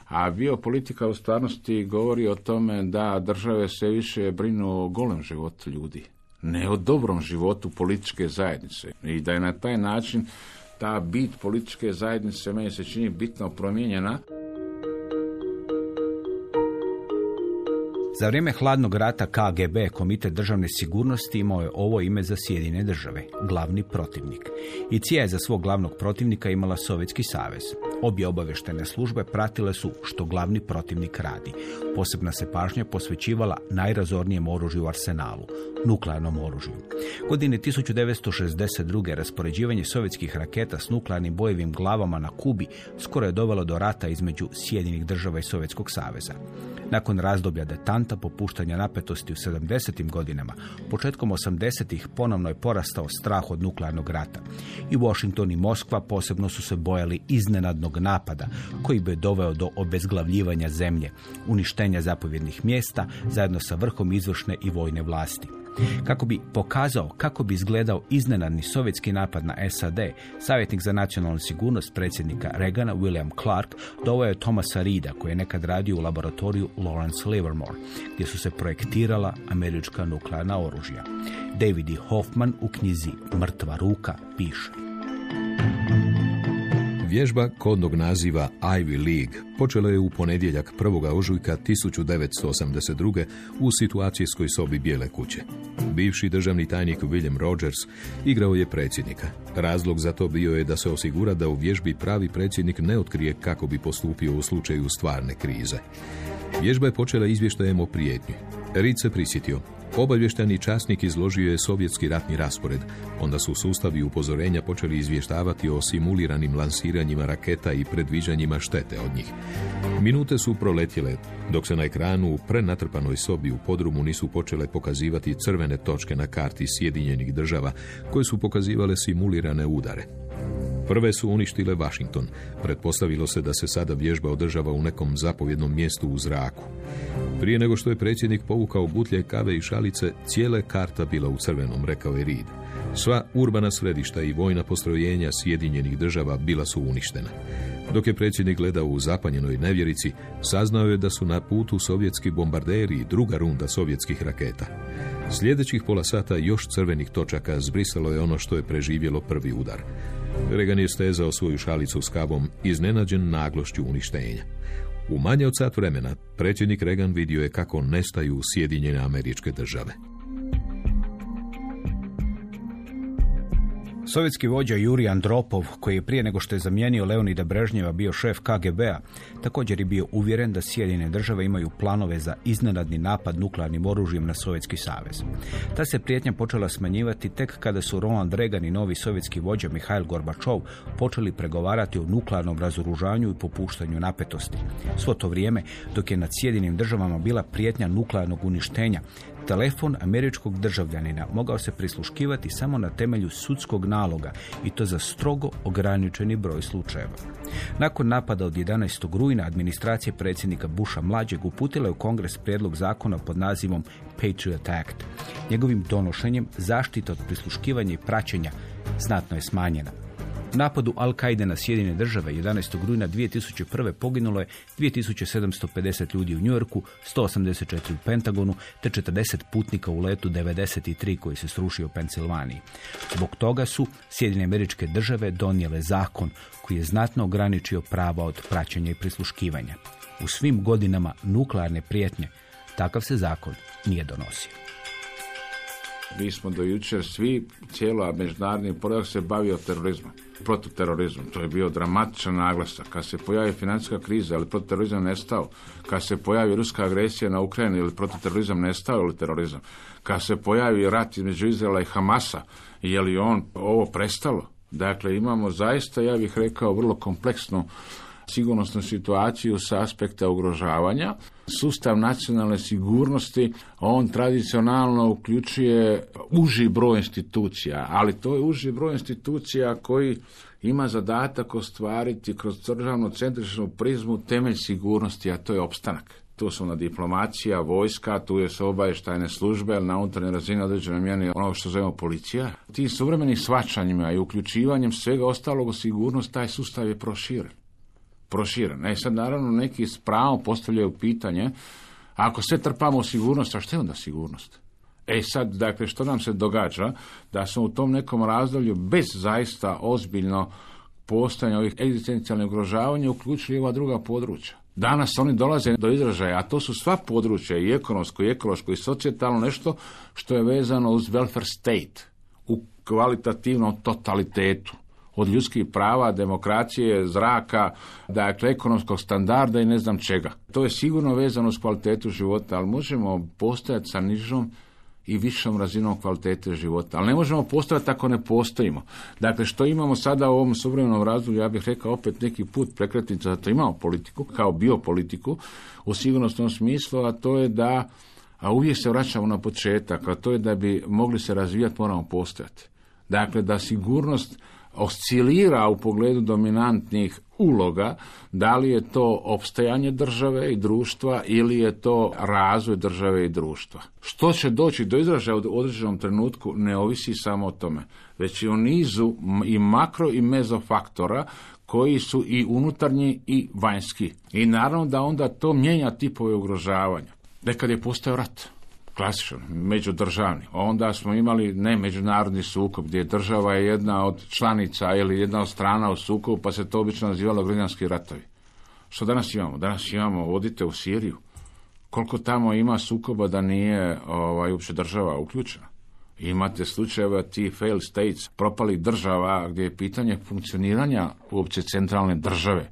A biopolitika u stvarnosti govori o tome da države sve više brinu o golem životu ljudi, ne o dobrom životu političke zajednice. I da je na taj način ta bit političke zajednice meni se čini bitno promijenjena. Za vrijeme hladnog rata KGB, Komitet državne sigurnosti, imao je ovo ime za Sjedine države, glavni protivnik. I cija je za svog glavnog protivnika imala Sovjetski savez. Obje obaveštene službe pratile su što glavni protivnik radi. Posebna se pažnja posvećivala najrazornijem oružju u arsenalu, nuklearnom oružju. Godine 1962. raspoređivanje sovjetskih raketa s nuklearnim bojevim glavama na Kubi skoro je dovelo do rata između Sjedinih država i Sovjetskog saveza. Nakon razdoblja detanta popuštanja napetosti u 70. godinama, početkom 80. ponovno je porastao strah od nuklearnog rata. I Washington i Moskva posebno su se bojali iznenadnog napada koji bi doveo do obezglavljivanja zemlje, uništenja zapovjednih mjesta zajedno sa vrhom izvršne i vojne vlasti. Kako bi pokazao kako bi izgledao iznenadni sovjetski napad na SAD, savjetnik za nacionalnu sigurnost predsjednika Reagana William Clark doveo je Thomasa Rida koji je nekad radio u laboratoriju Lawrence Livermore gdje su se projektirala američka nuklearna oružja. David E. Hoffman u knjizi Mrtva ruka piše. Vježba kodnog naziva Ivy League počela je u ponedjeljak 1. ožujka 1982. u situacijskoj sobi Bijele kuće. Bivši državni tajnik William Rogers igrao je predsjednika. Razlog za to bio je da se osigura da u vježbi pravi predsjednik ne otkrije kako bi postupio u slučaju stvarne krize. Vježba je počela izvještajem o prijetnji. Reed se prisjetio. Obavješteni časnik izložio je sovjetski ratni raspored. Onda su sustavi upozorenja počeli izvještavati o simuliranim lansiranjima raketa i predviđanjima štete od njih. Minute su proletjele, dok se na ekranu u prenatrpanoj sobi u podrumu nisu počele pokazivati crvene točke na karti Sjedinjenih država, koje su pokazivale simulirane udare. Prve su uništile Washington. Pretpostavilo se da se sada vježba održava u nekom zapovjednom mjestu u zraku. Prije nego što je predsjednik povukao butlje kave i šalice, cijela karta bila u crvenom, rekao je Reed. Sva urbana središta i vojna postrojenja Sjedinjenih država bila su uništena. Dok je predsjednik gledao u zapanjenoj nevjerici, saznao je da su na putu sovjetski bombarderi i druga runda sovjetskih raketa. Sljedećih pola sata još crvenih točaka zbrisalo je ono što je preživjelo prvi udar. Regan je stezao svoju šalicu s kavom, iznenađen naglošću uništenja. U manje od sat vremena predsjednik Reagan vidio je kako nestaju Sjedinjene američke države. Sovjetski vođa Juri Andropov, koji je prije nego što je zamijenio Leonida Brežnjeva bio šef KGB-a, također je bio uvjeren da Sjedine države imaju planove za iznenadni napad nuklearnim oružjem na Sovjetski savez. Ta se prijetnja počela smanjivati tek kada su Roland Reagan i novi sovjetski vođa Mihail Gorbačov počeli pregovarati o nuklearnom razoružanju i popuštanju napetosti. Svo to vrijeme, dok je nad Sjedinim državama bila prijetnja nuklearnog uništenja, Telefon američkog državljanina mogao se prisluškivati samo na temelju sudskog naloga i to za strogo ograničeni broj slučajeva. Nakon napada od 11. rujna administracije predsjednika Busha mlađeg uputila je u kongres prijedlog zakona pod nazivom Patriot Act. Njegovim donošenjem zaštita od prisluškivanja i praćenja znatno je smanjena napadu Al-Kaide na Sjedine države 11. rujna 2001. poginulo je 2750 ljudi u Njujorku, 184 u Pentagonu te 40 putnika u letu 93 koji se srušio u Pensilvaniji. Zbog toga su Sjedine američke države donijele zakon koji je znatno ograničio prava od praćenja i prisluškivanja. U svim godinama nuklearne prijetnje takav se zakon nije donosio. Mi smo do jučer svi, cijela međunarodni poredak se bavio terorizmom, protiv terorizmom. To je bio dramatičan naglasak. Kad se pojavi financijska kriza, ali protiv terorizam nestao. Kad se pojavi ruska agresija na Ukrajini, ili protiv terorizam nestao ili terorizam. Kad se pojavi rat između Izraela i Hamasa, je li on ovo prestalo? Dakle, imamo zaista, ja bih rekao, vrlo kompleksnu sigurnosnu situaciju sa aspekta ugrožavanja. Sustav nacionalne sigurnosti, on tradicionalno uključuje uži broj institucija, ali to je uži broj institucija koji ima zadatak ostvariti kroz državno centričnu prizmu temelj sigurnosti, a to je opstanak. Tu su na diplomacija, vojska, tu je su obavještajne službe, na unutarnjoj razini određenoj mjeni ono što zovemo policija. Tim suvremenim svačanjima i uključivanjem svega ostalog u sigurnost, taj sustav je proširen proširen. E sad naravno neki s postavljaju pitanje, ako sve trpamo sigurnost, a što je onda sigurnost? E sad, dakle, što nam se događa? Da smo u tom nekom razdoblju bez zaista ozbiljno postojanja ovih egzistencijalnih ugrožavanja uključili ova druga područja. Danas oni dolaze do izražaja, a to su sva područja, i ekonomsko, i ekološko, i socijalno, nešto što je vezano uz welfare state, u kvalitativnom totalitetu od ljudskih prava, demokracije, zraka, dakle ekonomskog standarda i ne znam čega. To je sigurno vezano s kvalitetu života, ali možemo postojati sa nižom i višom razinom kvalitete života. Ali ne možemo postojati ako ne postojimo. Dakle, što imamo sada u ovom suvremenom razdoblju, ja bih rekao opet neki put prekretnica, zato imamo politiku, kao biopolitiku, u sigurnosnom smislu, a to je da a uvijek se vraćamo na početak, a to je da bi mogli se razvijati, moramo postojati. Dakle, da sigurnost oscilira u pogledu dominantnih uloga, da li je to opstajanje države i društva ili je to razvoj države i društva. Što će doći do izražaja u određenom trenutku ne ovisi samo o tome, već i o nizu i makro i mezofaktora koji su i unutarnji i vanjski. I naravno da onda to mijenja tipove ugrožavanja. Nekad je postao rat klasičan, međudržavni. Onda smo imali ne međunarodni sukob, gdje država je jedna od članica ili jedna od strana u sukobu, pa se to obično nazivalo građanski ratovi. Što danas imamo? Danas imamo, odite u Siriju. Koliko tamo ima sukoba da nije ovaj, uopće država uključena? Imate slučajeva ti fail states, propalih država, gdje je pitanje funkcioniranja uopće centralne države.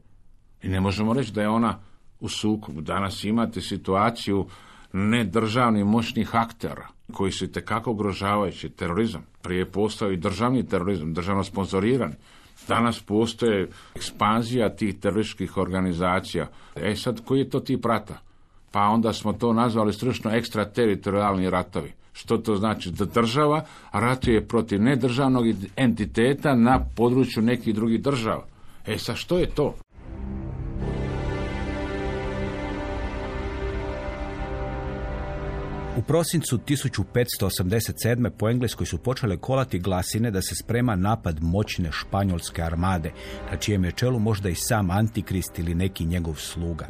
I ne možemo reći da je ona u sukobu. Danas imate situaciju nedržavnih moćnih aktera koji su tekako ugrožavajući terorizam. Prije postao i državni terorizam, državno sponsoriran. Danas postoje ekspanzija tih terorističkih organizacija. E sad, koji je to tip rata? Pa onda smo to nazvali stručno ekstrateritorijalni ratovi. Što to znači? Da država ratuje protiv nedržavnog entiteta na području nekih drugih država. E sad, što je to? U prosincu 1587. po Engleskoj su počele kolati glasine da se sprema napad moćne španjolske armade, na čijem je čelu možda i sam Antikrist ili neki njegov sluga.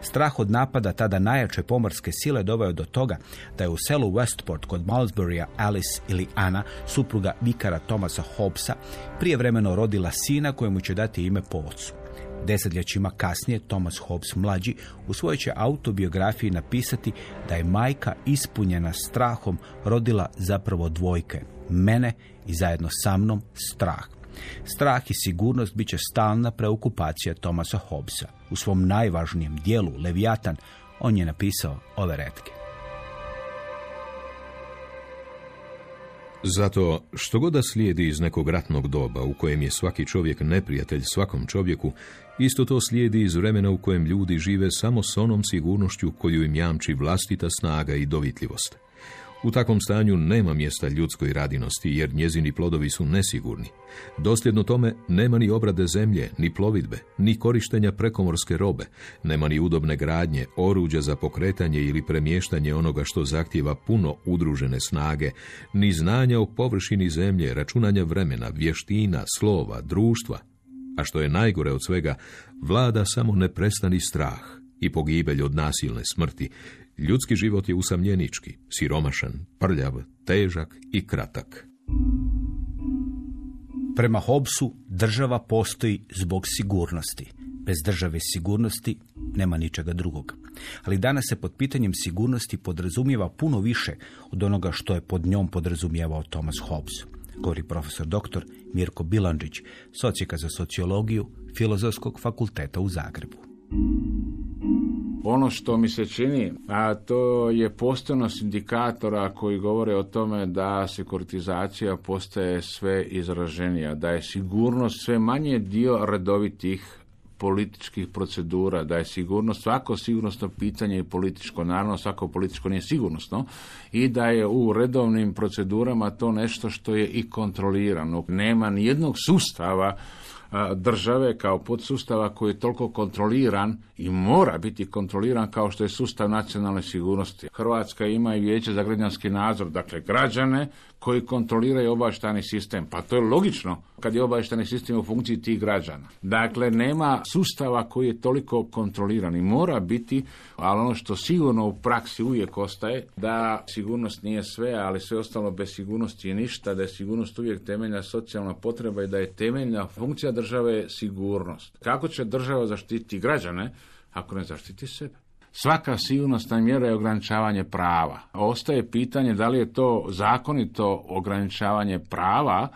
Strah od napada tada najjače pomorske sile doveo do toga da je u selu Westport kod Malmesburya Alice ili Anna, supruga vikara Thomasa Hobbesa, prijevremeno rodila sina kojemu će dati ime po ocu. Desetljećima kasnije Thomas Hobbes mlađi u svojoj će autobiografiji napisati da je majka ispunjena strahom rodila zapravo dvojke, mene i zajedno sa mnom strah. Strah i sigurnost bit će stalna preokupacija Thomasa Hobbesa. U svom najvažnijem dijelu, Leviatan, on je napisao ove retke. Zato, što god da slijedi iz nekog ratnog doba u kojem je svaki čovjek neprijatelj svakom čovjeku, isto to slijedi iz vremena u kojem ljudi žive samo s onom sigurnošću koju im jamči vlastita snaga i dovitljivost. U takvom stanju nema mjesta ljudskoj radinosti jer njezini plodovi su nesigurni. Dosljedno tome nema ni obrade zemlje, ni plovidbe, ni korištenja prekomorske robe, nema ni udobne gradnje, oruđa za pokretanje ili premještanje onoga što zahtjeva puno udružene snage, ni znanja o površini zemlje, računanja vremena, vještina, slova, društva, a što je najgore od svega, vlada samo neprestani strah i pogibelj od nasilne smrti, Ljudski život je usamljenički, siromašan, prljav, težak i kratak. Prema Hobbesu država postoji zbog sigurnosti. Bez države sigurnosti nema ničega drugog. Ali danas se pod pitanjem sigurnosti podrazumijeva puno više od onoga što je pod njom podrazumijevao Thomas Hobbes, govori profesor dr. Mirko Bilandžić, socijeka za sociologiju Filozofskog fakulteta u Zagrebu. Ono što mi se čini, a to je postojnost indikatora koji govore o tome da sekuritizacija postaje sve izraženija, da je sigurnost sve manje dio redovitih političkih procedura, da je sigurnost, svako sigurnosno pitanje je političko, naravno svako političko nije sigurnosno, i da je u redovnim procedurama to nešto što je i kontrolirano. Nema ni jednog sustava države kao podsustava koji je toliko kontroliran i mora biti kontroliran kao što je sustav nacionalne sigurnosti. Hrvatska ima i vijeće za građanski nadzor, dakle građane koji kontroliraju obavještajni sistem. Pa to je logično kad je obavještajni sistem u funkciji tih građana. Dakle, nema sustava koji je toliko kontroliran i mora biti, ali ono što sigurno u praksi uvijek ostaje, da sigurnost nije sve, ali sve ostalo bez sigurnosti je ništa, da je sigurnost uvijek temeljna socijalna potreba i da je temeljna funkcija države sigurnost. Kako će država zaštiti građane ako ne zaštiti sebe? Svaka sigurnosna mjera je ograničavanje prava. Ostaje pitanje da li je to zakonito ograničavanje prava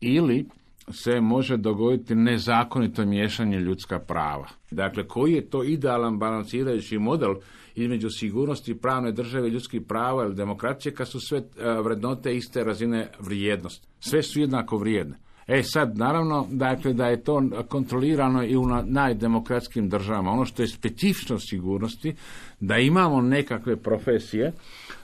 ili se može dogoditi nezakonito miješanje ljudska prava. Dakle, koji je to idealan balansirajući model između sigurnosti pravne države, ljudskih prava ili demokracije, kad su sve e, vrednote iste razine vrijednosti. Sve su jednako vrijedne. E sad, naravno, dakle, da je to kontrolirano i u najdemokratskim državama. Ono što je specifičnost sigurnosti, da imamo nekakve profesije,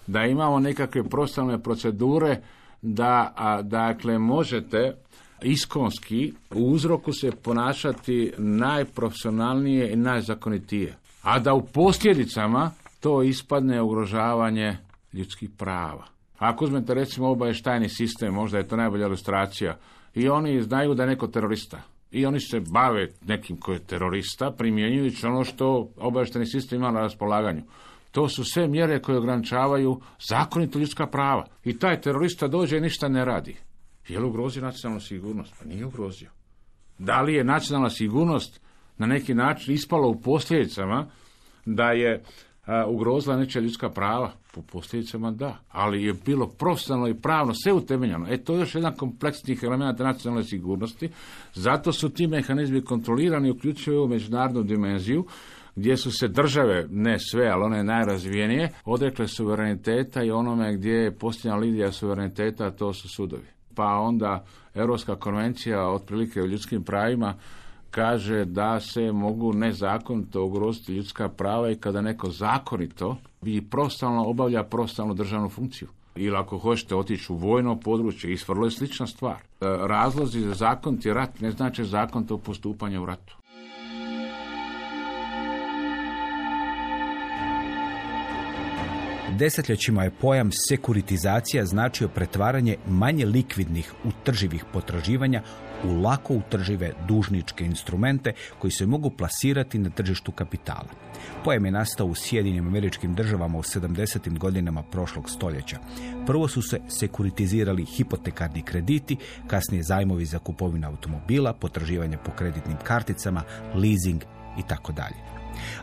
da imamo nekakve prostalne procedure, da, a, dakle, možete iskonski u uzroku se ponašati najprofesionalnije i najzakonitije. A da u posljedicama to ispadne ugrožavanje ljudskih prava. Ako uzmete recimo obavještajni sistem, možda je to najbolja ilustracija, i oni znaju da je neko terorista. I oni se bave nekim koji je terorista, primjenjujući ono što obavještajni sistem ima na raspolaganju. To su sve mjere koje ograničavaju zakonito ljudska prava. I taj terorista dođe i ništa ne radi. Je li ugrozio nacionalnu sigurnost? Pa nije ugrozio. Da li je nacionalna sigurnost na neki način ispala u posljedicama da je ugrozila nečija ljudska prava? Po posljedicama da, ali je bilo profesionalno i pravno sve utemeljeno. E, to je još jedan kompleksnih elemenata nacionalne sigurnosti, zato su ti mehanizmi kontrolirani, uključuju međunarodnu dimenziju, gdje su se države, ne sve, ali one najrazvijenije, odrekle suvereniteta i onome gdje je posljednja linija suvereniteta, to su sudovi. Pa onda Europska konvencija otprilike o ljudskim pravima kaže da se mogu nezakonito ugroziti ljudska prava i kada neko zakonito i prostalno obavlja prostalnu državnu funkciju. Ili ako hoćete otići u vojno područje, i je slična stvar. E, razlozi za zakoniti rat ne znači zakonito postupanje u ratu. Desetljećima je pojam sekuritizacija značio pretvaranje manje likvidnih utrživih potraživanja u lako utržive dužničke instrumente koji se mogu plasirati na tržištu kapitala. Pojam je nastao u Sjedinim američkim državama u 70. godinama prošlog stoljeća. Prvo su se sekuritizirali hipotekarni krediti, kasnije zajmovi za kupovinu automobila, potraživanje po kreditnim karticama, leasing i tako dalje.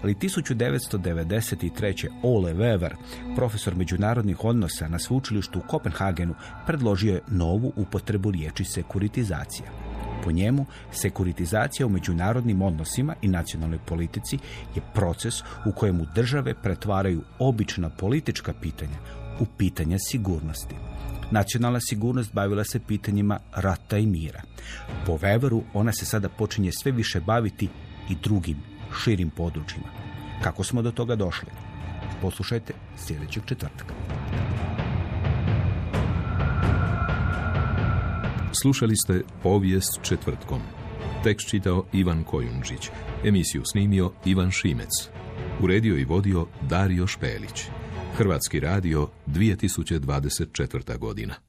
Ali 1993. Ole Wever, profesor međunarodnih odnosa na sveučilištu u Kopenhagenu, predložio je novu upotrebu riječi sekuritizacija. Po njemu, sekuritizacija u međunarodnim odnosima i nacionalnoj politici je proces u kojemu države pretvaraju obična politička pitanja u pitanja sigurnosti. Nacionalna sigurnost bavila se pitanjima rata i mira. Po Weveru ona se sada počinje sve više baviti i drugim širim područjima. Kako smo do toga došli? Poslušajte sljedećeg četvrtka. Slušali ste povijest četvrtkom. Tekst čitao Ivan Kojundžić. Emisiju snimio Ivan Šimec. Uredio i vodio Dario Špelić. Hrvatski radio 2024. godina.